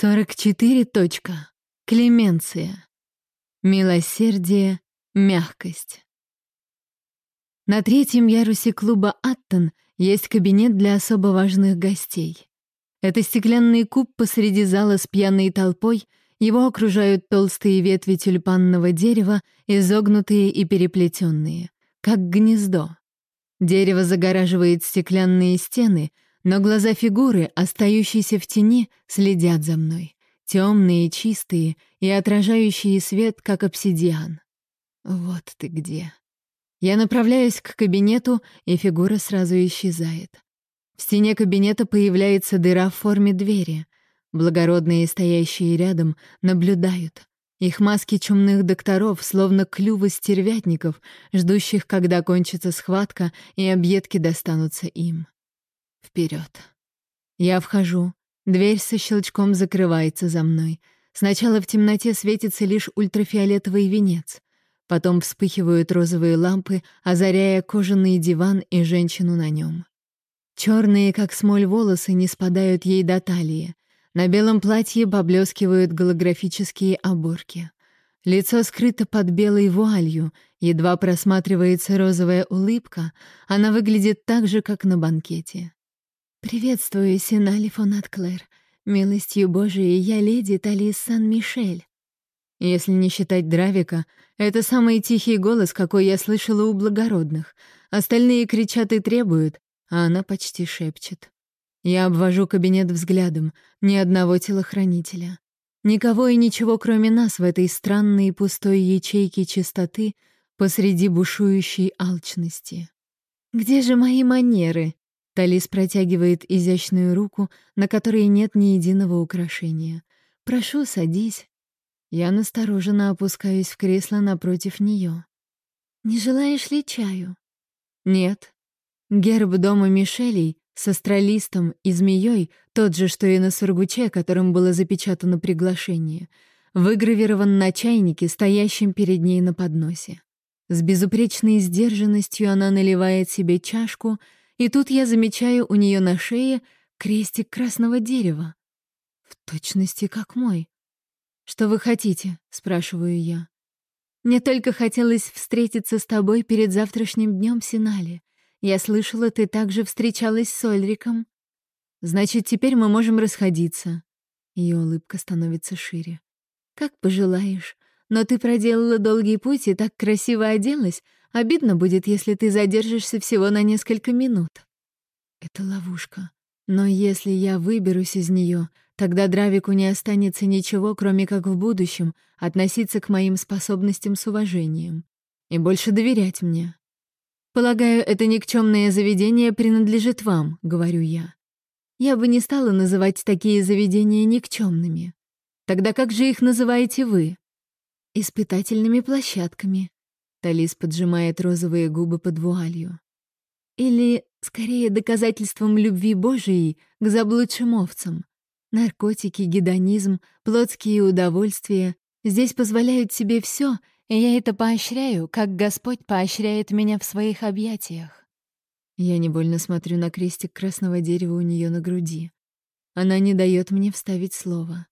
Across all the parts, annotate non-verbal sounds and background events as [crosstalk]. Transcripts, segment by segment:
44. Точка. Клеменция. Милосердие, мягкость. На третьем ярусе клуба «Аттон» есть кабинет для особо важных гостей. Это стеклянный куб посреди зала с пьяной толпой, его окружают толстые ветви тюльпанного дерева, изогнутые и переплетенные, как гнездо. Дерево загораживает стеклянные стены — но глаза фигуры, остающиеся в тени, следят за мной. Темные, чистые и отражающие свет, как обсидиан. Вот ты где. Я направляюсь к кабинету, и фигура сразу исчезает. В стене кабинета появляется дыра в форме двери. Благородные, стоящие рядом, наблюдают. Их маски чумных докторов, словно клювы стервятников, ждущих, когда кончится схватка, и объедки достанутся им. Вперед. Я вхожу. Дверь со щелчком закрывается за мной. Сначала в темноте светится лишь ультрафиолетовый венец. Потом вспыхивают розовые лампы, озаряя кожаный диван и женщину на нем. Черные, как смоль, волосы не спадают ей до талии. На белом платье поблескивают голографические оборки. Лицо скрыто под белой вуалью, едва просматривается розовая улыбка, она выглядит так же, как на банкете. «Приветствую, Синали фон Атклер. Милостью Божией я леди Талис Сан-Мишель». Если не считать Дравика, это самый тихий голос, какой я слышала у благородных. Остальные кричат и требуют, а она почти шепчет. Я обвожу кабинет взглядом, ни одного телохранителя. Никого и ничего, кроме нас, в этой странной и пустой ячейке чистоты посреди бушующей алчности. «Где же мои манеры?» Талис протягивает изящную руку, на которой нет ни единого украшения. «Прошу, садись». Я настороженно опускаюсь в кресло напротив нее. «Не желаешь ли чаю?» «Нет». Герб дома Мишелей с астралистом и змеей, тот же, что и на сургуче, которым было запечатано приглашение, выгравирован на чайнике, стоящем перед ней на подносе. С безупречной сдержанностью она наливает себе чашку — и тут я замечаю у нее на шее крестик красного дерева. В точности как мой. «Что вы хотите?» — спрашиваю я. «Мне только хотелось встретиться с тобой перед завтрашним днем Синали. Я слышала, ты также встречалась с Ольриком. Значит, теперь мы можем расходиться». Ее улыбка становится шире. «Как пожелаешь. Но ты проделала долгий путь и так красиво оделась, Обидно будет, если ты задержишься всего на несколько минут. Это ловушка. Но если я выберусь из нее, тогда Дравику не останется ничего, кроме как в будущем относиться к моим способностям с уважением и больше доверять мне. Полагаю, это никчемное заведение принадлежит вам, говорю я. Я бы не стала называть такие заведения никчемными. Тогда как же их называете вы? Испытательными площадками. Талис поджимает розовые губы под вуалью. Или, скорее, доказательством любви Божией к заблудшим овцам. Наркотики, гедонизм, плотские удовольствия здесь позволяют себе все, и я это поощряю, как Господь поощряет меня в своих объятиях. Я невольно смотрю на крестик красного дерева у нее на груди. Она не дает мне вставить слово.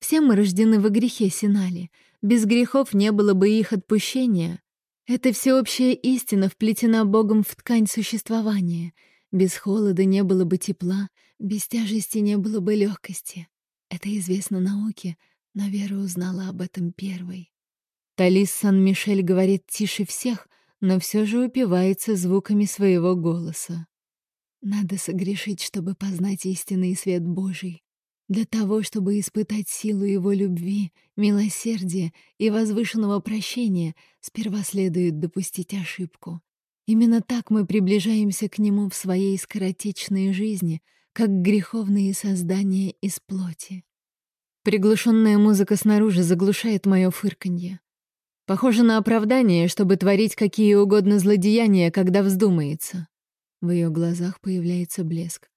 Все мы рождены во грехе Синали. Без грехов не было бы их отпущения. Эта всеобщая истина вплетена Богом в ткань существования. Без холода не было бы тепла, без тяжести не было бы легкости. Это известно науке, но Вера узнала об этом первой. Талис Сан-Мишель говорит тише всех, но все же упивается звуками своего голоса. Надо согрешить, чтобы познать истинный свет Божий. Для того, чтобы испытать силу его любви, милосердия и возвышенного прощения, сперва следует допустить ошибку. Именно так мы приближаемся к нему в своей скоротечной жизни, как греховные создания из плоти. Приглушенная музыка снаружи заглушает мое фырканье. Похоже на оправдание, чтобы творить какие угодно злодеяния, когда вздумается. В ее глазах появляется блеск.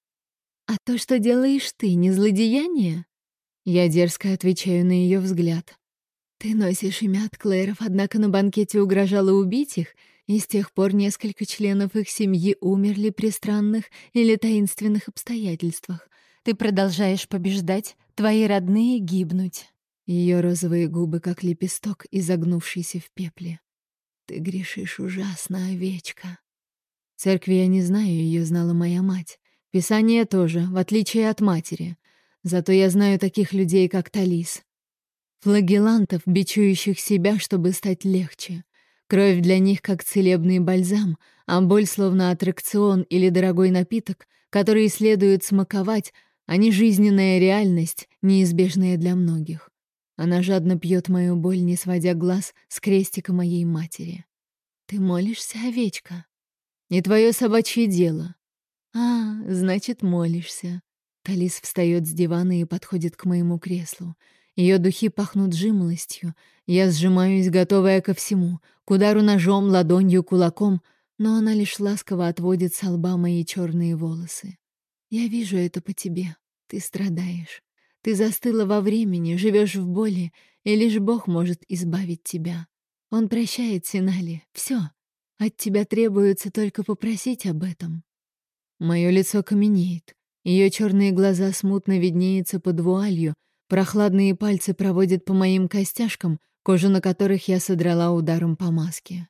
«А то, что делаешь ты, не злодеяние?» Я дерзко отвечаю на ее взгляд. «Ты носишь имя от Клэров, однако на банкете угрожала убить их, и с тех пор несколько членов их семьи умерли при странных или таинственных обстоятельствах. Ты продолжаешь побеждать, твои родные гибнуть. Ее розовые губы, как лепесток, изогнувшийся в пепле. Ты грешишь ужасно, овечка. Церкви я не знаю, ее знала моя мать. Писание тоже, в отличие от матери. Зато я знаю таких людей, как Талис. Флагелантов, бичующих себя, чтобы стать легче. Кровь для них как целебный бальзам, а боль словно аттракцион или дорогой напиток, который следует смаковать, а не жизненная реальность, неизбежная для многих. Она жадно пьет мою боль, не сводя глаз с крестика моей матери. «Ты молишься, овечка?» «Не твое собачье дело». «А, значит, молишься». Талис встает с дивана и подходит к моему креслу. Ее духи пахнут жимолостью. Я сжимаюсь, готовая ко всему, к удару ножом, ладонью, кулаком, но она лишь ласково отводит с лба мои черные волосы. Я вижу это по тебе. Ты страдаешь. Ты застыла во времени, живешь в боли, и лишь Бог может избавить тебя. Он прощает Синали, все. От тебя требуется только попросить об этом. Мое лицо каменеет. Ее черные глаза смутно виднеются под вуалью, прохладные пальцы проводят по моим костяшкам, кожу на которых я содрала ударом по маске.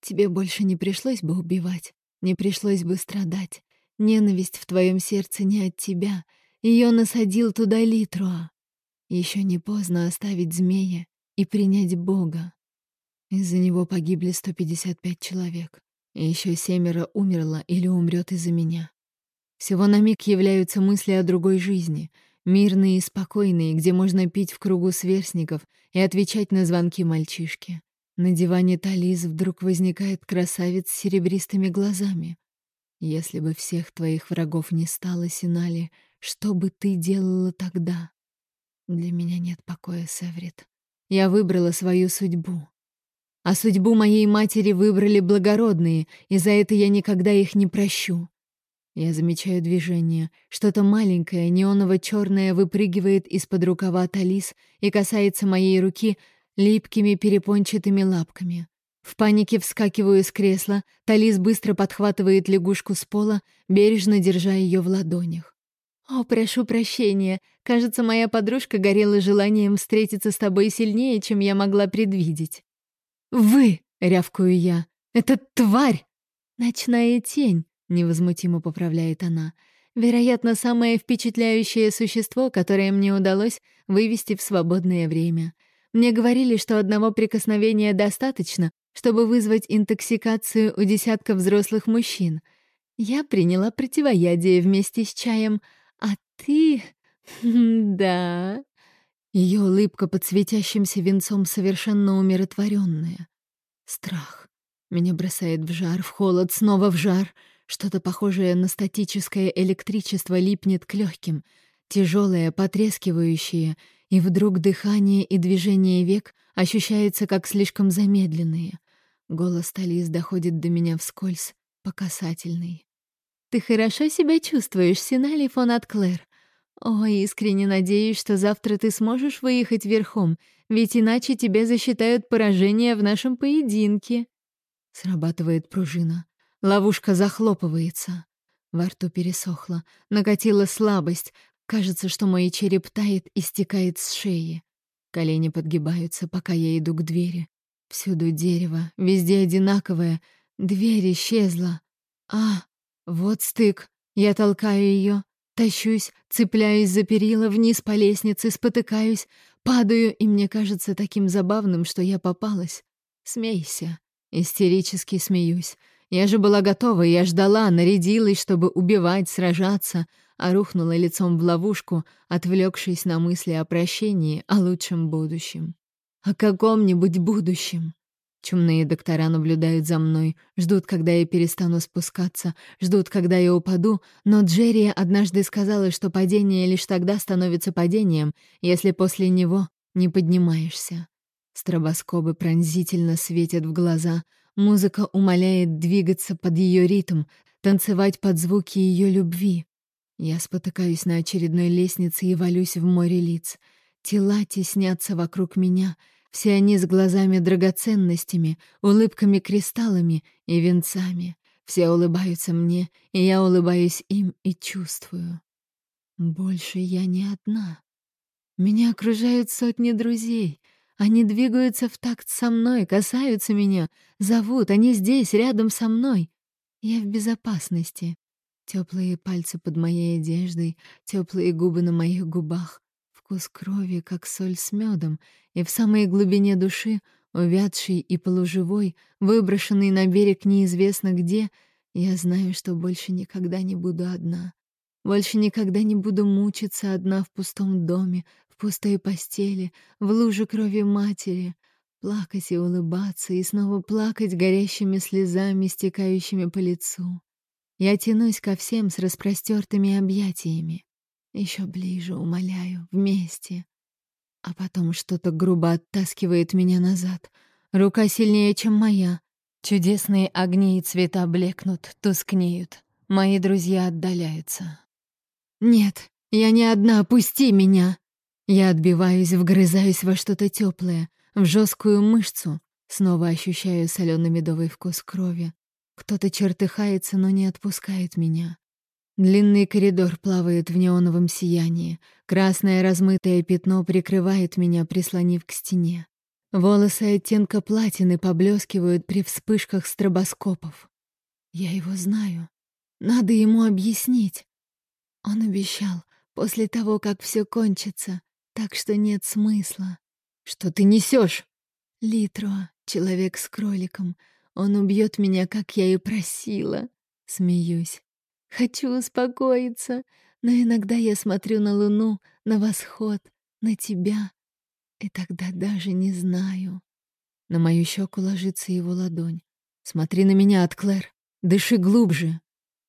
Тебе больше не пришлось бы убивать, не пришлось бы страдать. Ненависть в твоем сердце не от тебя — ее насадил туда Литруа. Еще не поздно оставить змея и принять Бога. Из-за него погибли 155 человек. И еще семеро умерло или умрет из-за меня. Всего на миг являются мысли о другой жизни, мирные и спокойные, где можно пить в кругу сверстников и отвечать на звонки мальчишки. На диване Тализ вдруг возникает красавец с серебристыми глазами. Если бы всех твоих врагов не стало, Синали, что бы ты делала тогда? Для меня нет покоя, Севрит. Я выбрала свою судьбу. А судьбу моей матери выбрали благородные, и за это я никогда их не прощу. Я замечаю движение. Что-то маленькое, неоново-черное выпрыгивает из-под рукава Талис и касается моей руки липкими перепончатыми лапками. В панике вскакиваю с кресла, Талис быстро подхватывает лягушку с пола, бережно держа ее в ладонях. «О, прошу прощения. Кажется, моя подружка горела желанием встретиться с тобой сильнее, чем я могла предвидеть». «Вы!» — рявкаю я. «Это тварь!» «Ночная тень», — невозмутимо поправляет она. «Вероятно, самое впечатляющее существо, которое мне удалось вывести в свободное время. Мне говорили, что одного прикосновения достаточно, чтобы вызвать интоксикацию у десятка взрослых мужчин. Я приняла противоядие вместе с чаем — а ты... [laughs] да... Ее улыбка под светящимся венцом совершенно умиротворенная. Страх. Меня бросает в жар, в холод, снова в жар. Что-то похожее на статическое электричество липнет к легким, тяжелое, потрескивающее, и вдруг дыхание и движение век ощущаются как слишком замедленные. Голос Талис доходит до меня вскользь, по касательной. Ты хорошо себя чувствуешь, Синали фон Атклер? Ой, искренне надеюсь, что завтра ты сможешь выехать верхом, ведь иначе тебе засчитают поражение в нашем поединке. Срабатывает пружина. Ловушка захлопывается. Во рту пересохло, накатила слабость. Кажется, что мой череп тает и стекает с шеи. Колени подгибаются, пока я иду к двери. Всюду дерево, везде одинаковое. Дверь исчезла. А, вот стык. Я толкаю ее, тащусь, цепляюсь за перила вниз по лестнице, спотыкаюсь, падаю, и мне кажется таким забавным, что я попалась. Смейся. Истерически смеюсь. Я же была готова, я ждала, нарядилась, чтобы убивать, сражаться, а рухнула лицом в ловушку, отвлекшись на мысли о прощении, о лучшем будущем. О каком-нибудь будущем. Чумные доктора наблюдают за мной, ждут, когда я перестану спускаться, ждут, когда я упаду, но Джерри однажды сказала, что падение лишь тогда становится падением, если после него не поднимаешься. Стробоскобы пронзительно светят в глаза, музыка умоляет двигаться под ее ритм, танцевать под звуки ее любви. Я спотыкаюсь на очередной лестнице и валюсь в море лиц. Тела теснятся вокруг меня — все они с глазами-драгоценностями, улыбками-кристаллами и венцами. Все улыбаются мне, и я улыбаюсь им и чувствую. Больше я не одна. Меня окружают сотни друзей. Они двигаются в такт со мной, касаются меня, зовут, они здесь, рядом со мной. Я в безопасности. Теплые пальцы под моей одеждой, теплые губы на моих губах, вкус крови, как соль с медом, и в самой глубине души, увядший и полуживой, выброшенный на берег неизвестно где, я знаю, что больше никогда не буду одна. Больше никогда не буду мучиться одна в пустом доме, в пустой постели, в луже крови матери, плакать и улыбаться, и снова плакать горящими слезами, стекающими по лицу. Я тянусь ко всем с распростертыми объятиями. Еще ближе, умоляю, вместе. А потом что-то грубо оттаскивает меня назад. Рука сильнее, чем моя. Чудесные огни и цвета блекнут, тускнеют. Мои друзья отдаляются. «Нет, я не одна, пусти меня!» Я отбиваюсь, вгрызаюсь во что-то теплое, в жесткую мышцу. Снова ощущаю соленый медовый вкус крови. Кто-то чертыхается, но не отпускает меня. Длинный коридор плавает в неоновом сиянии. Красное размытое пятно прикрывает меня, прислонив к стене. Волосы оттенка платины поблескивают при вспышках стробоскопов. Я его знаю. Надо ему объяснить. Он обещал, после того, как все кончится, так что нет смысла. Что ты несешь? Литро, человек с кроликом — он убьет меня, как я и просила. Смеюсь. Хочу успокоиться, но иногда я смотрю на луну, на восход, на тебя, и тогда даже не знаю. На мою щеку ложится его ладонь. Смотри на меня, Атклер. Дыши глубже.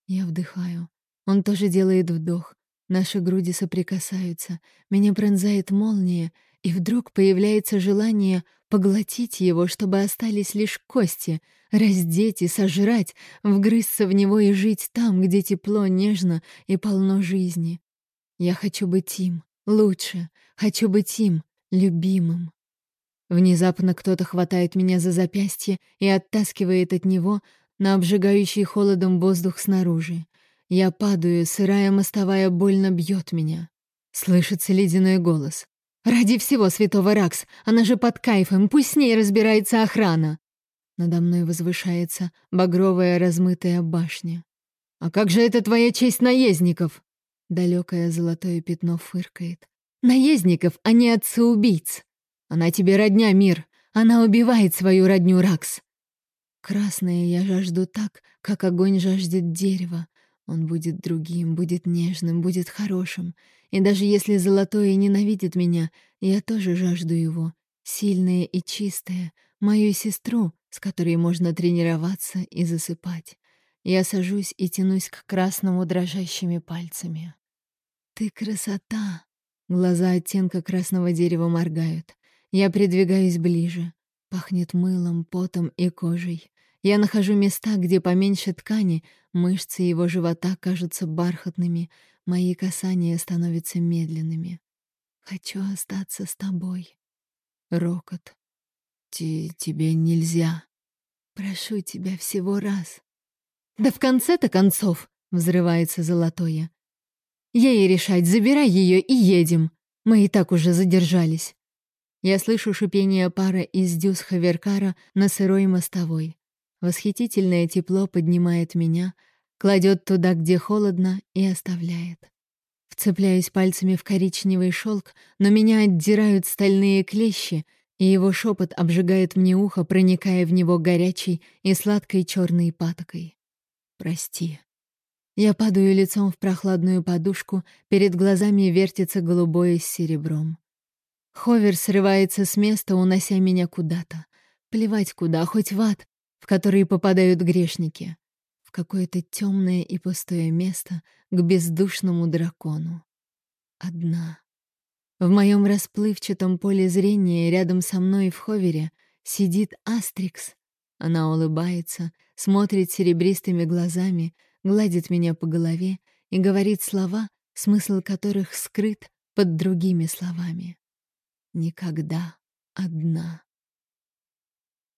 Я вдыхаю. Он тоже делает вдох. Наши груди соприкасаются. Меня пронзает молния, и вдруг появляется желание поглотить его, чтобы остались лишь кости, раздеть и сожрать, вгрызться в него и жить там, где тепло, нежно и полно жизни. Я хочу быть им, лучше, хочу быть им, любимым. Внезапно кто-то хватает меня за запястье и оттаскивает от него на обжигающий холодом воздух снаружи. Я падаю, сырая мостовая больно бьет меня. Слышится ледяной голос. «Ради всего святого Ракс! Она же под кайфом! Пусть с ней разбирается охрана!» Надо мной возвышается багровая размытая башня. «А как же это твоя честь наездников?» Далекое золотое пятно фыркает. «Наездников, а не отца-убийц! Она тебе родня, мир! Она убивает свою родню, Ракс!» Красное я жажду так, как огонь жаждет дерева. Он будет другим, будет нежным, будет хорошим. И даже если золотое ненавидит меня, я тоже жажду его. Сильное и чистое, мою сестру, с которой можно тренироваться и засыпать. Я сажусь и тянусь к красному дрожащими пальцами. «Ты красота!» Глаза оттенка красного дерева моргают. Я придвигаюсь ближе. Пахнет мылом, потом и кожей. Я нахожу места, где поменьше ткани, мышцы его живота кажутся бархатными, мои касания становятся медленными. Хочу остаться с тобой. Рокот. Ти тебе нельзя. Прошу тебя всего раз. Да в конце-то концов, взрывается золотое. Ей решать, забирай ее и едем. Мы и так уже задержались. Я слышу шипение пара из дюз Хаверкара на сырой мостовой. Восхитительное тепло поднимает меня, кладет туда, где холодно, и оставляет. Вцепляюсь пальцами в коричневый шелк, но меня отдирают стальные клещи, и его шепот обжигает мне ухо, проникая в него горячей и сладкой черной патокой. «Прости». Я падаю лицом в прохладную подушку, перед глазами вертится голубое с серебром. Ховер срывается с места, унося меня куда-то. Плевать куда, хоть в ад, в которые попадают грешники, в какое-то темное и пустое место к бездушному дракону. Одна. В моем расплывчатом поле зрения рядом со мной в ховере сидит Астрикс. Она улыбается, смотрит серебристыми глазами, гладит меня по голове и говорит слова, смысл которых скрыт под другими словами. Никогда одна.